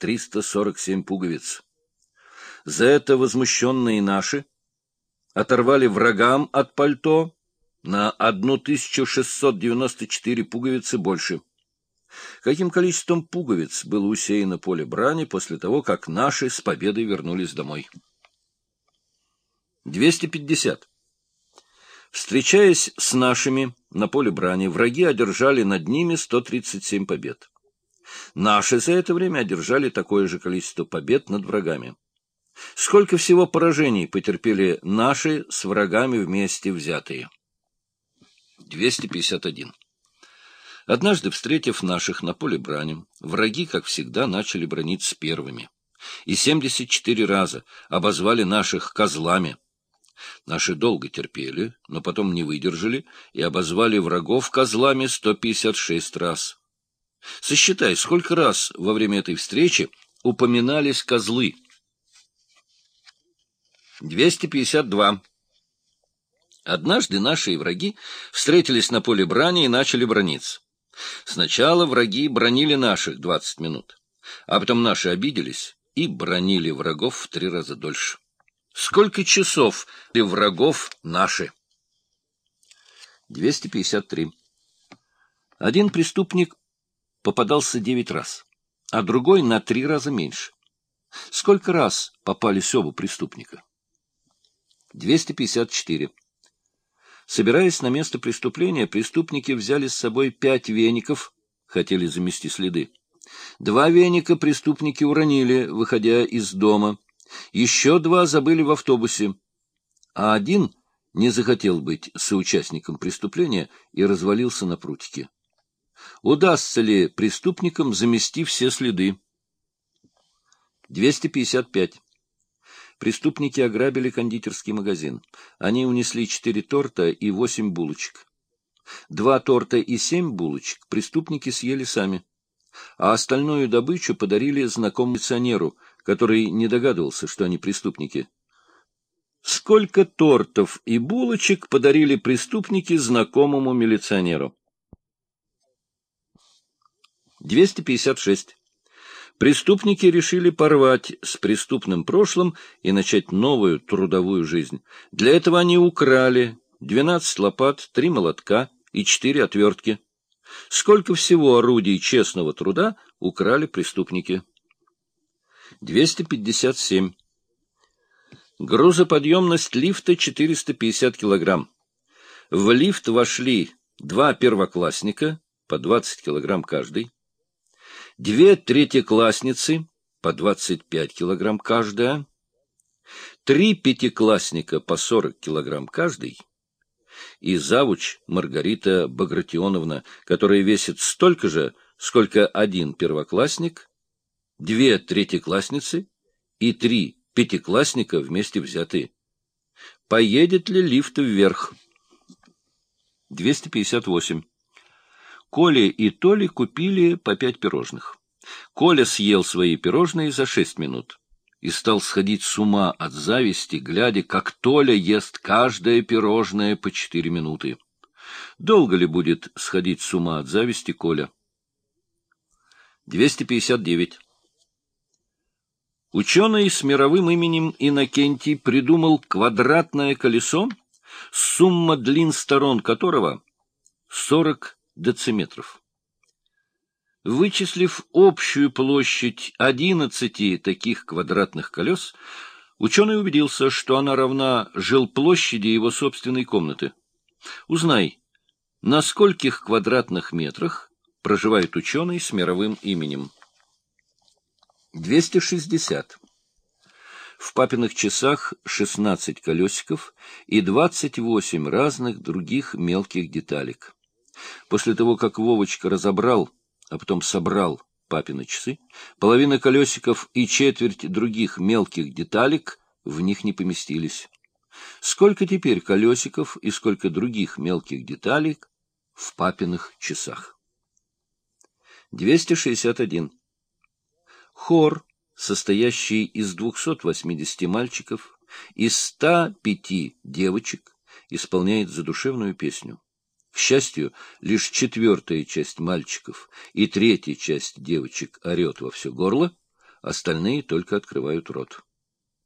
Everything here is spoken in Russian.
347 пуговиц. За это возмущенные наши оторвали врагам от пальто на 1694 пуговицы больше. Каким количеством пуговиц было усеяно поле брани после того, как наши с победой вернулись домой? 250. Встречаясь с нашими на поле брани, враги одержали над ними 137 побед. Наши за это время одержали такое же количество побед над врагами. Сколько всего поражений потерпели наши с врагами вместе взятые? 251. Однажды, встретив наших на поле брани, враги, как всегда, начали брониться первыми. И 74 раза обозвали наших козлами. Наши долго терпели, но потом не выдержали и обозвали врагов козлами 156 раз. Сосчитай, сколько раз во время этой встречи упоминались козлы. 252. Однажды наши враги встретились на поле брани и начали брониться. Сначала враги бронили наших 20 минут, а потом наши обиделись и бронили врагов в три раза дольше. Сколько часов и врагов наши? 253. Один преступник попадался девять раз, а другой на три раза меньше. Сколько раз попались оба преступника? 254. Собираясь на место преступления, преступники взяли с собой пять веников, хотели замести следы. Два веника преступники уронили, выходя из дома. Еще два забыли в автобусе. А один не захотел быть соучастником преступления и развалился на прутике. Удастся ли преступникам замести все следы? 255. Преступники ограбили кондитерский магазин. Они унесли четыре торта и восемь булочек. Два торта и семь булочек преступники съели сами, а остальную добычу подарили знакомому милиционеру, который не догадывался, что они преступники. Сколько тортов и булочек подарили преступники знакомому милиционеру? 256. Преступники решили порвать с преступным прошлым и начать новую трудовую жизнь. Для этого они украли 12 лопат, 3 молотка и 4 отвертки. Сколько всего орудий честного труда украли преступники? 257. Грузоподъемность лифта 450 килограмм. В лифт вошли два первоклассника, по 20 килограмм каждый, две третьеклассницы, по 25 килограмм каждая, три пятиклассника по 40 килограмм каждый, и завуч Маргарита Багратионовна, которая весит столько же, сколько один первоклассник, две третьеклассницы и три пятиклассника вместе взятые. Поедет ли лифт вверх? 258. Коля и Толи купили по пять пирожных. Коля съел свои пирожные за шесть минут и стал сходить с ума от зависти, глядя, как Толя ест каждое пирожное по четыре минуты. Долго ли будет сходить с ума от зависти Коля? 259. Ученый с мировым именем Иннокентий придумал квадратное колесо, сумма длин сторон которого 40 дециметров. Вычислив общую площадь 11 таких квадратных колес, ученый убедился, что она равна жилплощади его собственной комнаты. Узнай, на скольких квадратных метрах проживает ученый с мировым именем? 260. В папиных часах 16 колесиков и 28 разных других мелких деталек. После того, как Вовочка разобрал, а потом собрал папины часы, половина колесиков и четверть других мелких деталек в них не поместились. Сколько теперь колесиков и сколько других мелких деталек в папиных часах? 261. Хор, состоящий из 280 мальчиков и 105 девочек, исполняет задушевную песню. К счастью, лишь четвертая часть мальчиков и третья часть девочек орет во все горло, остальные только открывают рот.